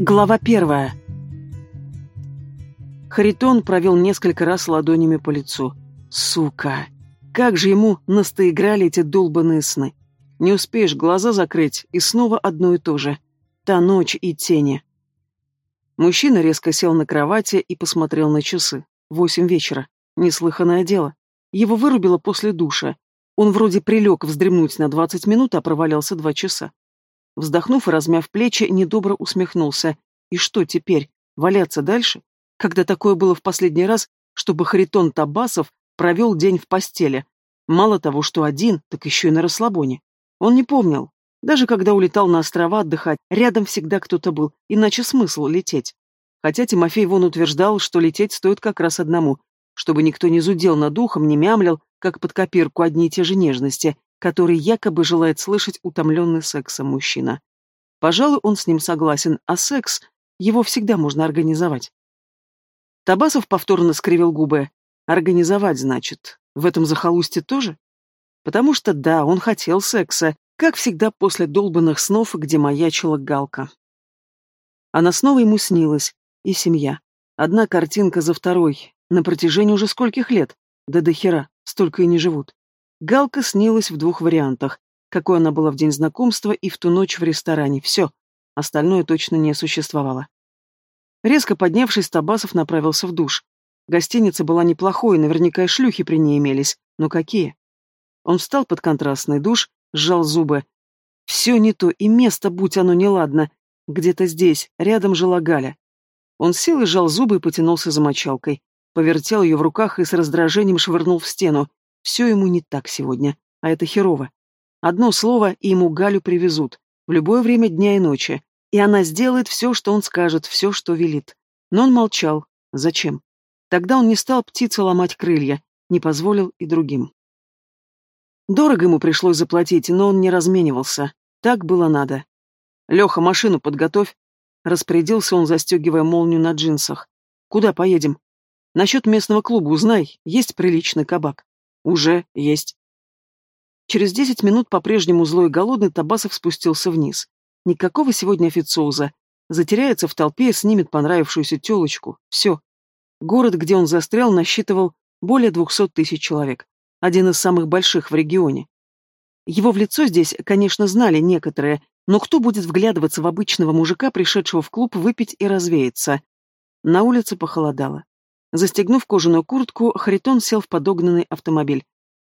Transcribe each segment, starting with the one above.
Глава первая. Харитон провел несколько раз ладонями по лицу. Сука! Как же ему настоиграли эти долбанные сны. Не успеешь глаза закрыть, и снова одно и то же. Та ночь и тени. Мужчина резко сел на кровати и посмотрел на часы. Восемь вечера. Неслыханное дело. Его вырубило после душа. Он вроде прилег вздремнуть на двадцать минут, а провалялся два часа. Вздохнув и размяв плечи, недобро усмехнулся. И что теперь? Валяться дальше? Когда такое было в последний раз, чтобы Харитон Табасов провел день в постели? Мало того, что один, так еще и на расслабоне. Он не помнил. Даже когда улетал на острова отдыхать, рядом всегда кто-то был, иначе смысл лететь. Хотя Тимофей вон утверждал, что лететь стоит как раз одному, чтобы никто не зудел над ухом, не мямлил, как под копирку одни и те же нежности, который якобы желает слышать утомленный сексом мужчина. Пожалуй, он с ним согласен, а секс его всегда можно организовать. Табасов повторно скривил губы. Организовать, значит. В этом захолустье тоже? Потому что, да, он хотел секса, как всегда после долбанных снов, где маячила галка. Она снова ему снилась. И семья. Одна картинка за второй. На протяжении уже скольких лет? Да до хера. Столько и не живут. Галка снилась в двух вариантах. Какой она была в день знакомства и в ту ночь в ресторане. Все. Остальное точно не существовало. Резко поднявшись, Табасов направился в душ. Гостиница была неплохой, наверняка и шлюхи при ней имелись. Но какие? Он встал под контрастный душ, сжал зубы. Все не то, и место, будь оно неладно. Где-то здесь, рядом жила Галя. Он сел и сжал зубы и потянулся за мочалкой. Повертел ее в руках и с раздражением швырнул в стену. Все ему не так сегодня, а это херово. Одно слово, и ему Галю привезут, в любое время дня и ночи, и она сделает все, что он скажет, все, что велит. Но он молчал. Зачем? Тогда он не стал птице ломать крылья, не позволил и другим. Дорого ему пришлось заплатить, но он не разменивался. Так было надо. «Леха, машину подготовь», — распорядился он, застегивая молнию на джинсах. «Куда поедем?» «Насчет местного клуба узнай, есть приличный кабак». Уже есть. Через десять минут по-прежнему злой и голодный Табасов спустился вниз. Никакого сегодня официоза. Затеряется в толпе и снимет понравившуюся телочку. Все. Город, где он застрял, насчитывал более двухсот тысяч человек. Один из самых больших в регионе. Его в лицо здесь, конечно, знали некоторые, но кто будет вглядываться в обычного мужика, пришедшего в клуб выпить и развеяться? На улице похолодало. Застегнув кожаную куртку, Харитон сел в подогнанный автомобиль.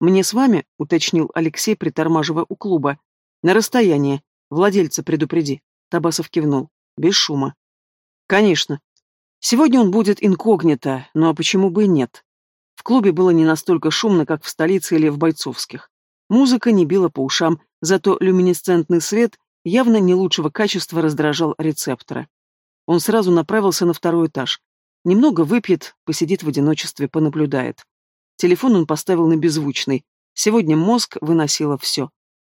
«Мне с вами», — уточнил Алексей, притормаживая у клуба. «На расстояние. Владельца предупреди». Табасов кивнул. Без шума. «Конечно. Сегодня он будет инкогнито, ну а почему бы и нет?» В клубе было не настолько шумно, как в столице или в бойцовских. Музыка не била по ушам, зато люминесцентный свет явно не лучшего качества раздражал рецептора. Он сразу направился на второй этаж. Немного выпьет, посидит в одиночестве, понаблюдает. Телефон он поставил на беззвучный. Сегодня мозг выносило все.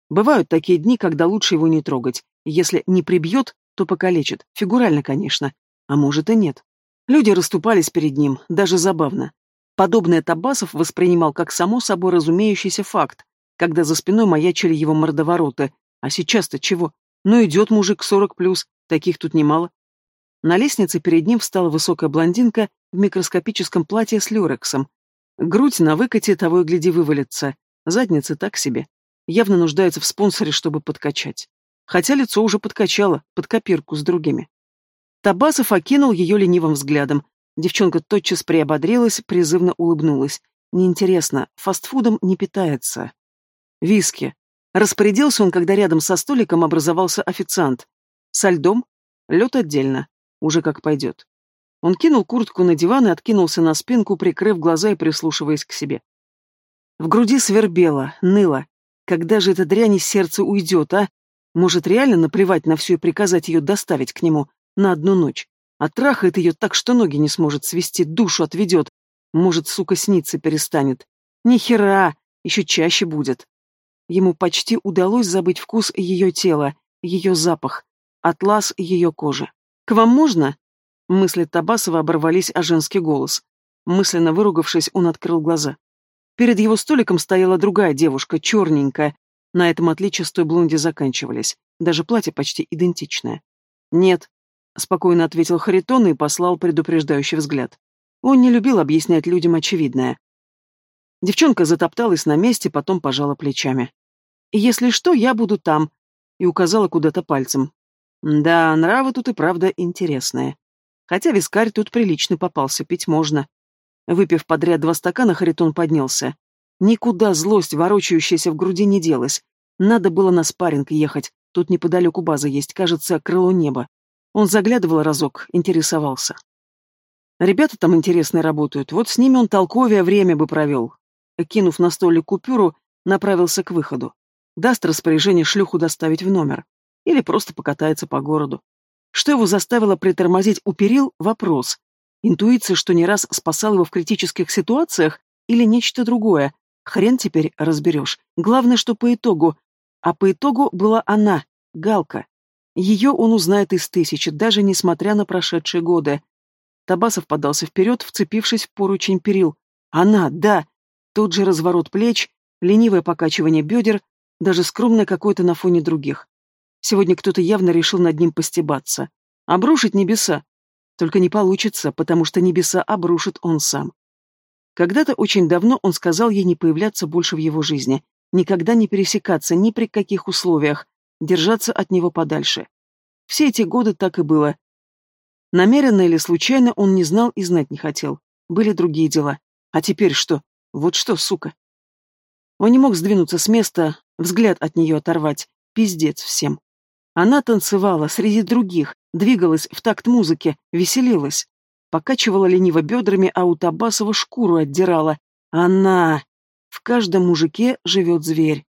Бывают такие дни, когда лучше его не трогать. Если не прибьет, то покалечит. Фигурально, конечно. А может и нет. Люди расступались перед ним, даже забавно. Подобное Табасов воспринимал как само собой разумеющийся факт, когда за спиной маячили его мордовороты. А сейчас-то чего? Ну идет мужик сорок плюс, таких тут немало. На лестнице перед ним встала высокая блондинка в микроскопическом платье с люрексом. Грудь на выкате того и гляди вывалится. Задница так себе. Явно нуждается в спонсоре, чтобы подкачать. Хотя лицо уже подкачало, под копирку с другими. Табасов окинул ее ленивым взглядом. Девчонка тотчас приободрилась, призывно улыбнулась. Неинтересно, фастфудом не питается. Виски. Распорядился он, когда рядом со столиком образовался официант. Со льдом? Лед отдельно. Уже как пойдет. Он кинул куртку на диван и откинулся на спинку, прикрыв глаза и прислушиваясь к себе. В груди свербело, ныло. Когда же эта дрянь из сердца уйдет, а? Может, реально наплевать на все и приказать ее доставить к нему на одну ночь? А трахает ее так, что ноги не сможет свести, душу отведет. Может, сука, снится перестанет. Ни хера, еще чаще будет. Ему почти удалось забыть вкус ее тела, ее запах, атлас ее кожи. «К вам можно?» Мысли Табасова оборвались о женский голос. Мысленно выругавшись, он открыл глаза. Перед его столиком стояла другая девушка, черненькая. На этом отличие с той блонди заканчивались. Даже платье почти идентичное. «Нет», — спокойно ответил Харитон и послал предупреждающий взгляд. Он не любил объяснять людям очевидное. Девчонка затопталась на месте, потом пожала плечами. «Если что, я буду там», и указала куда-то пальцем. Да, нравы тут и правда интересные. Хотя вискарь тут прилично попался, пить можно. Выпив подряд два стакана, Харитон поднялся. Никуда злость, ворочающаяся в груди, не делась. Надо было на спарринг ехать. Тут неподалеку база есть, кажется, крыло неба. Он заглядывал разок, интересовался. Ребята там интересные работают, вот с ними он толковее время бы провел. Кинув на столик купюру, направился к выходу. Даст распоряжение шлюху доставить в номер. Или просто покатается по городу. Что его заставило притормозить у перил – вопрос. Интуиция, что не раз спасал его в критических ситуациях, или нечто другое. Хрен теперь разберешь. Главное, что по итогу. А по итогу была она, Галка. Ее он узнает из тысячи, даже несмотря на прошедшие годы. Табасов подался вперед, вцепившись в поручень перил. Она, да. Тот же разворот плеч, ленивое покачивание бедер, даже скромное какое-то на фоне других. Сегодня кто-то явно решил над ним постебаться. Обрушить небеса. Только не получится, потому что небеса обрушит он сам. Когда-то очень давно он сказал ей не появляться больше в его жизни, никогда не пересекаться ни при каких условиях, держаться от него подальше. Все эти годы так и было. Намеренно или случайно он не знал и знать не хотел. Были другие дела. А теперь что? Вот что, сука. Он не мог сдвинуться с места, взгляд от нее оторвать. Пиздец всем. Она танцевала среди других, двигалась в такт музыки, веселилась. Покачивала лениво бедрами, а у Табасова шкуру отдирала. Она! В каждом мужике живет зверь.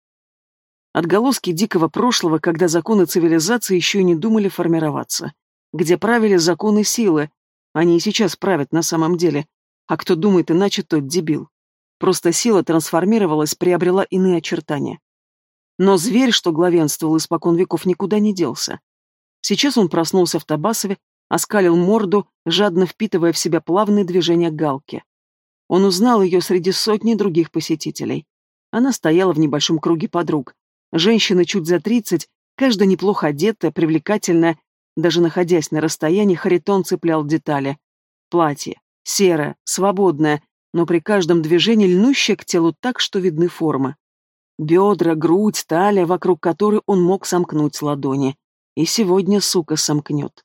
Отголоски дикого прошлого, когда законы цивилизации еще не думали формироваться. Где правили законы силы. Они и сейчас правят на самом деле. А кто думает иначе, тот дебил. Просто сила трансформировалась, приобрела иные очертания. Но зверь, что главенствовал испокон веков, никуда не делся. Сейчас он проснулся в Табасове, оскалил морду, жадно впитывая в себя плавные движения галки. Он узнал ее среди сотни других посетителей. Она стояла в небольшом круге подруг. Женщина чуть за тридцать, каждая неплохо одетая, привлекательная. Даже находясь на расстоянии, Харитон цеплял детали. Платье. Серое, свободное, но при каждом движении льнущее к телу так, что видны формы. Бедра, грудь, талия, вокруг которой он мог сомкнуть ладони. И сегодня, сука, сомкнет.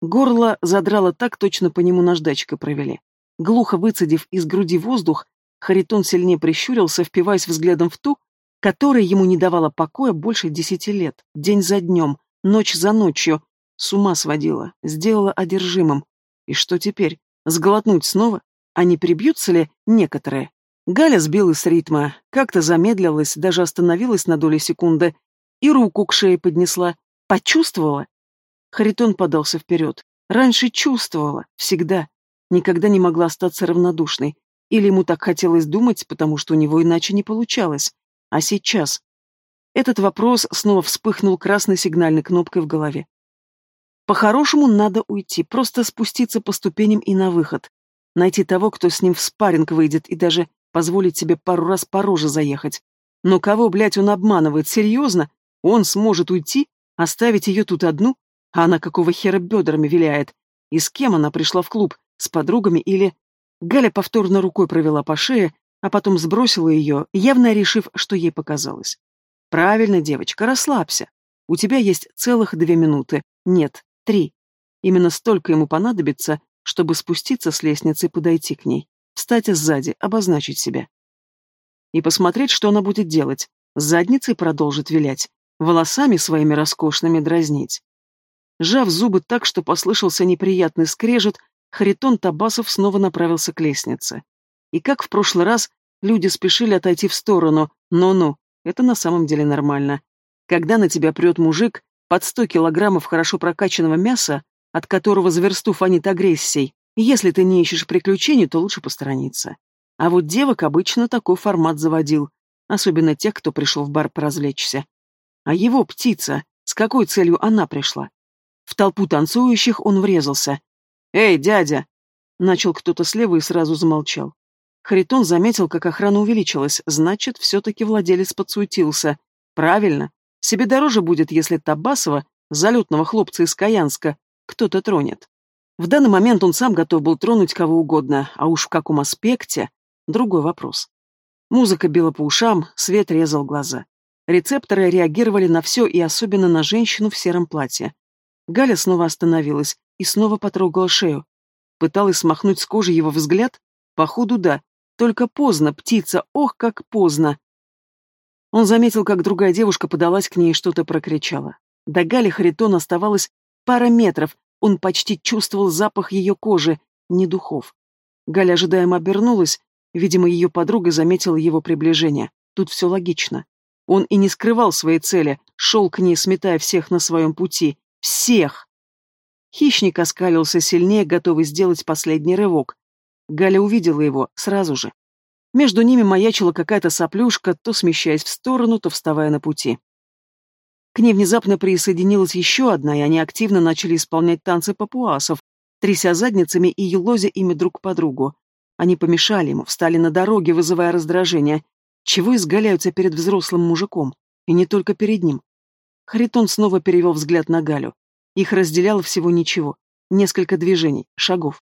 Горло задрало так, точно по нему наждачкой провели. Глухо выцедив из груди воздух, Харитон сильнее прищурился, впиваясь взглядом в ту, которая ему не давала покоя больше десяти лет, день за днем, ночь за ночью. С ума сводила, сделала одержимым. И что теперь? Сглотнуть снова? А не прибьются ли некоторые? Галя сбилась с ритма, как-то замедлилась, даже остановилась на долю секунды и руку к шее поднесла. Почувствовала? Харитон подался вперед. Раньше чувствовала, всегда. Никогда не могла остаться равнодушной. Или ему так хотелось думать, потому что у него иначе не получалось. А сейчас? Этот вопрос снова вспыхнул красной сигнальной кнопкой в голове. По-хорошему надо уйти, просто спуститься по ступеням и на выход. Найти того, кто с ним в спарринг выйдет, и даже позволить себе пару раз по роже заехать. Но кого, блядь, он обманывает? Серьезно? Он сможет уйти? Оставить ее тут одну? А она какого хера бедрами виляет? И с кем она пришла в клуб? С подругами или... Галя повторно рукой провела по шее, а потом сбросила ее, явно решив, что ей показалось. «Правильно, девочка, расслабься. У тебя есть целых две минуты. Нет, три. Именно столько ему понадобится, чтобы спуститься с лестницы и подойти к ней встать сзади, обозначить себя. И посмотреть, что она будет делать. С задницей продолжит вилять, волосами своими роскошными дразнить. Жав зубы так, что послышался неприятный скрежет, Харитон Табасов снова направился к лестнице. И как в прошлый раз, люди спешили отойти в сторону. Но-ну, это на самом деле нормально. Когда на тебя прет мужик, под сто килограммов хорошо прокачанного мяса, от которого за версту фонит агрессией, если ты не ищешь приключений, то лучше посторониться. А вот девок обычно такой формат заводил, особенно тех, кто пришел в бар поразвлечься. А его птица, с какой целью она пришла? В толпу танцующих он врезался. «Эй, дядя!» Начал кто-то слева и сразу замолчал. Харитон заметил, как охрана увеличилась, значит, все-таки владелец подсуетился. Правильно. Себе дороже будет, если Табасова, залетного хлопца из Каянска, кто-то тронет. В данный момент он сам готов был тронуть кого угодно, а уж в каком аспекте – другой вопрос. Музыка била по ушам, свет резал глаза. Рецепторы реагировали на все и особенно на женщину в сером платье. Галя снова остановилась и снова потрогала шею. Пыталась смахнуть с кожи его взгляд? Походу, да. Только поздно, птица, ох, как поздно. Он заметил, как другая девушка подалась к ней и что-то прокричала. До Гали Харитон оставалось пара метров, он почти чувствовал запах ее кожи, не духов. Галя ожидаемо обернулась, видимо, ее подруга заметила его приближение. Тут все логично. Он и не скрывал своей цели, шел к ней, сметая всех на своем пути. Всех! Хищник оскалился сильнее, готовый сделать последний рывок. Галя увидела его сразу же. Между ними маячила какая-то соплюшка, то смещаясь в сторону, то вставая на пути. Ней внезапно присоединилась еще одна, и они активно начали исполнять танцы папуасов, тряся задницами и елозя ими друг по другу. Они помешали ему, встали на дороге, вызывая раздражение. Чего изгаляются перед взрослым мужиком? И не только перед ним. Харитон снова перевел взгляд на Галю. Их разделяло всего ничего. Несколько движений, шагов.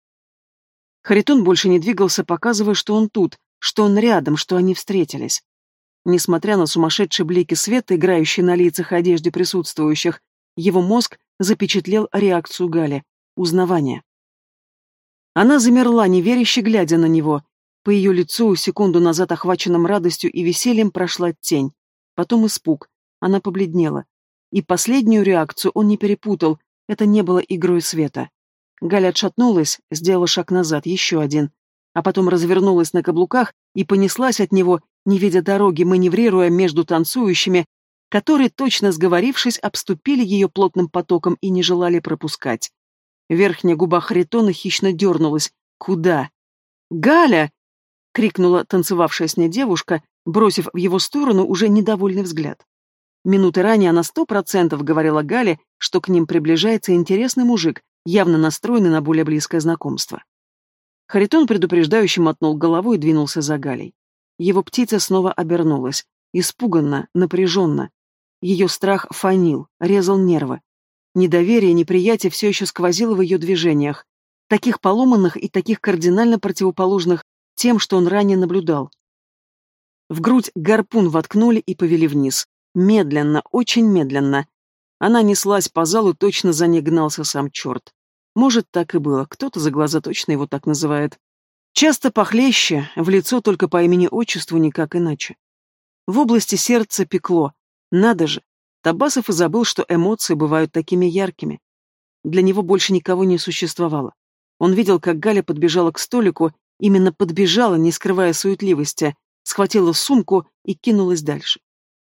Харитон больше не двигался, показывая, что он тут, что он рядом, что они встретились. Несмотря на сумасшедшие блики света, играющие на лицах и одежде присутствующих, его мозг запечатлел реакцию Гали — узнавание. Она замерла, неверяще глядя на него. По ее лицу, секунду назад охваченным радостью и весельем, прошла тень. Потом испуг. Она побледнела. И последнюю реакцию он не перепутал, это не было игрой света. Галя отшатнулась, сделала шаг назад, еще один а потом развернулась на каблуках и понеслась от него, не видя дороги, маневрируя между танцующими, которые, точно сговорившись, обступили ее плотным потоком и не желали пропускать. Верхняя губа Харитона хищно дернулась. «Куда?» «Галя!» — крикнула танцевавшая с ней девушка, бросив в его сторону уже недовольный взгляд. Минуты ранее она сто процентов говорила Гале, что к ним приближается интересный мужик, явно настроенный на более близкое знакомство. Харитон предупреждающе мотнул головой и двинулся за Галей. Его птица снова обернулась, испуганно, напряженно. Ее страх фанил, резал нервы. Недоверие, неприятие все еще сквозило в ее движениях, таких поломанных и таких кардинально противоположных тем, что он ранее наблюдал. В грудь гарпун воткнули и повели вниз. Медленно, очень медленно. Она неслась по залу, точно за ней гнался сам черт. Может, так и было, кто-то за глаза точно его так называет. Часто похлеще, в лицо только по имени-отчеству, никак иначе. В области сердца пекло. Надо же. Табасов и забыл, что эмоции бывают такими яркими. Для него больше никого не существовало. Он видел, как Галя подбежала к столику, именно подбежала, не скрывая суетливости, схватила сумку и кинулась дальше.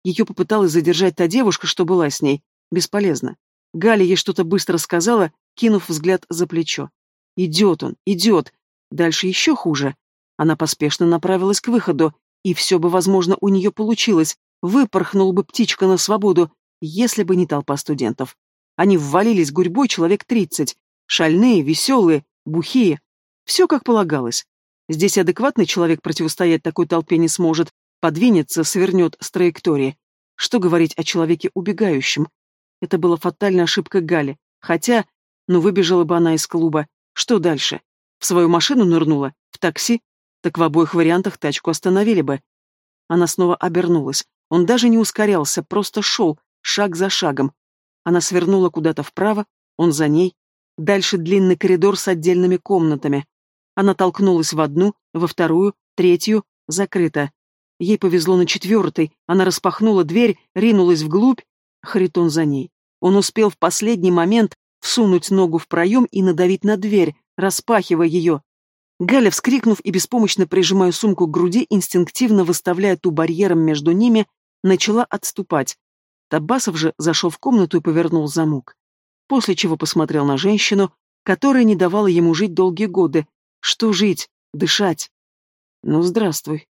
Ее попыталась задержать та девушка, что была с ней. Бесполезно. Галя ей что-то быстро сказала, кинув взгляд за плечо. «Идет он, идет!» Дальше еще хуже. Она поспешно направилась к выходу, и все бы, возможно, у нее получилось. Выпорхнул бы птичка на свободу, если бы не толпа студентов. Они ввалились гурьбой человек тридцать. Шальные, веселые, бухие. Все как полагалось. Здесь адекватный человек противостоять такой толпе не сможет, подвинется, свернет с траектории. Что говорить о человеке убегающем? Это была фатальная ошибка Гали. Хотя, ну выбежала бы она из клуба. Что дальше? В свою машину нырнула? В такси? Так в обоих вариантах тачку остановили бы. Она снова обернулась. Он даже не ускорялся, просто шел, шаг за шагом. Она свернула куда-то вправо, он за ней. Дальше длинный коридор с отдельными комнатами. Она толкнулась в одну, во вторую, третью, закрыто. Ей повезло на четвертой, она распахнула дверь, ринулась вглубь, Харитон за ней. Он успел в последний момент всунуть ногу в проем и надавить на дверь, распахивая ее. Галя, вскрикнув и беспомощно прижимая сумку к груди, инстинктивно выставляя ту барьером между ними, начала отступать. Табасов же зашел в комнату и повернул замок. После чего посмотрел на женщину, которая не давала ему жить долгие годы. Что жить? Дышать. Ну, здравствуй.